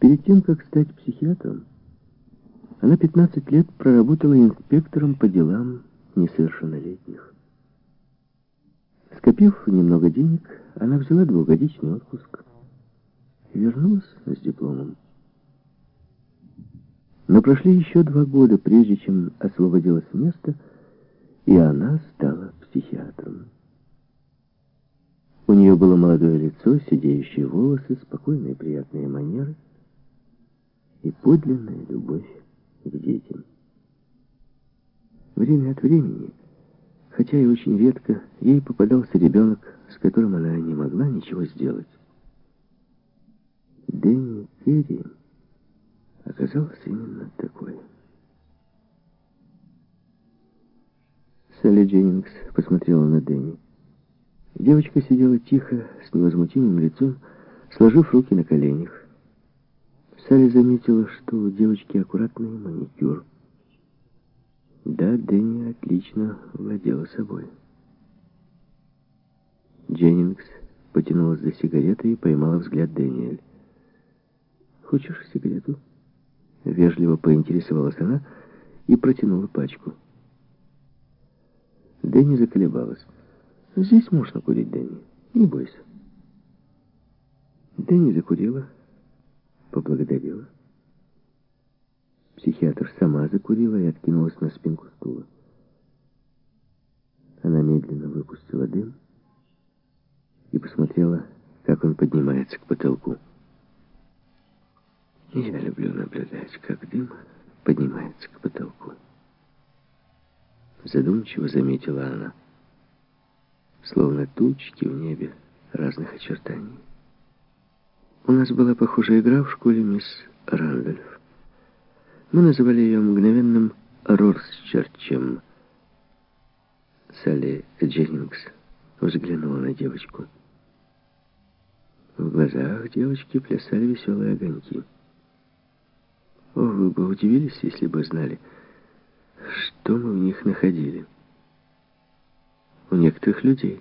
Перед тем, как стать психиатром, она 15 лет проработала инспектором по делам несовершеннолетних. Скопив немного денег, она взяла двухгодичный отпуск и вернулась с дипломом. Но прошли еще два года, прежде чем освободилось место, и она стала психиатром. У нее было молодое лицо, сидеющие волосы, спокойные приятные манеры и подлинная любовь к детям. Время от времени, хотя и очень редко, ей попадался ребенок, с которым она не могла ничего сделать. Дэнни Керри оказался именно такой. Салли Дженнингс посмотрела на Дэнни. Девочка сидела тихо, с невозмутимым лицом, сложив руки на коленях. Салли заметила, что у девочки аккуратный маникюр. Да, Дэнни отлично владела собой. Дженнингс потянулась за сигаретой и поймала взгляд Дэниэль. «Хочешь сигарету?» Вежливо поинтересовалась она и протянула пачку. Дэнни заколебалась. «Здесь можно курить, Дэнни. Не бойся». Дэнни закурила, поблагодарила. Психиатр сама закурила и откинулась на спинку стула. Она медленно выпустила дым и посмотрела, как он поднимается к потолку. Я люблю наблюдать, как дым поднимается к потолку. Задумчиво заметила она, словно тучки в небе разных очертаний. У нас была похожая игра в школе мисс Рандольф. Мы называли ее мгновенным Рорсчерчем. Салли Дженнингс взглянула на девочку. В глазах девочки плясали веселые огоньки. О, вы бы удивились, если бы знали, что мы в них находили. У некоторых людей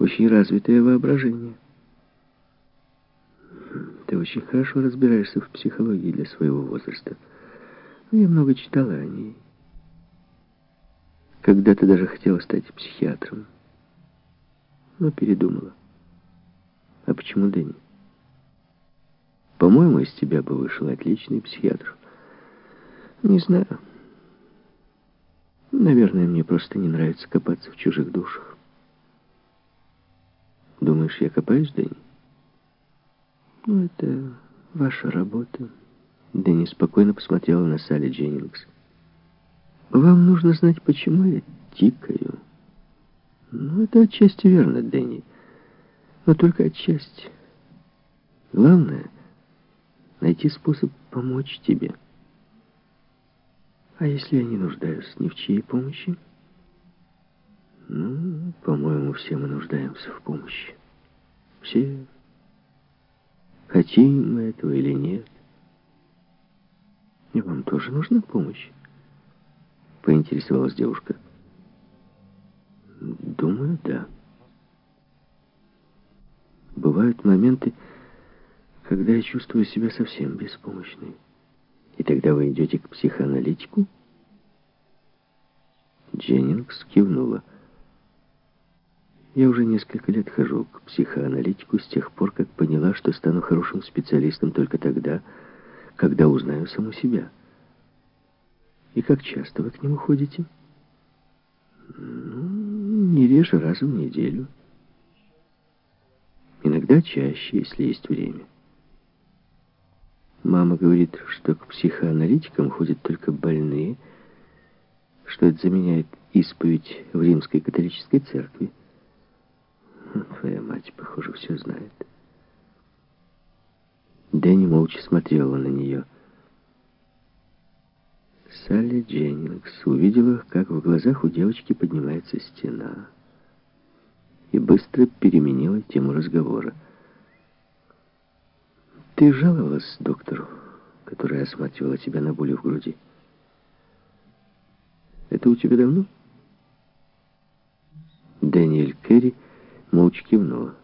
очень развитое воображение. Очень хорошо разбираешься в психологии для своего возраста. Я много читала о ней. Когда-то даже хотела стать психиатром. Но передумала. А почему Дэнни? По-моему, из тебя бы вышел отличный психиатр. Не знаю. Наверное, мне просто не нравится копаться в чужих душах. Думаешь, я копаюсь, Дэнни? Ну, это ваша работа. Дэнни спокойно посмотрела на Салли Дженнингс. Вам нужно знать, почему я тикаю. Ну, это отчасти верно, Дэнни. Но только отчасти. Главное — найти способ помочь тебе. А если я не нуждаюсь ни в чьей помощи? Ну, по-моему, все мы нуждаемся в помощи. Все. Хотим мы этого или нет. И вам тоже нужна помощь? Поинтересовалась девушка. Думаю, да. Бывают моменты, когда я чувствую себя совсем беспомощной. И тогда вы идете к психоаналитику? Дженнингс кивнула. Я уже несколько лет хожу к психоаналитику с тех пор, как поняла, что стану хорошим специалистом только тогда, когда узнаю саму себя. И как часто вы к нему ходите? Ну, не реже раза в неделю. Иногда чаще, если есть время. Мама говорит, что к психоаналитикам ходят только больные, что это заменяет исповедь в римской католической церкви. Мать, похоже, все знает. Дэнни молча смотрела на нее. Салли Дженнингс увидела, как в глазах у девочки поднимается стена, и быстро переменила тему разговора. Ты жаловалась доктору, который осматривала тебя на боли в груди? Это у тебя давно? Дэниэль Керри молча кивнула.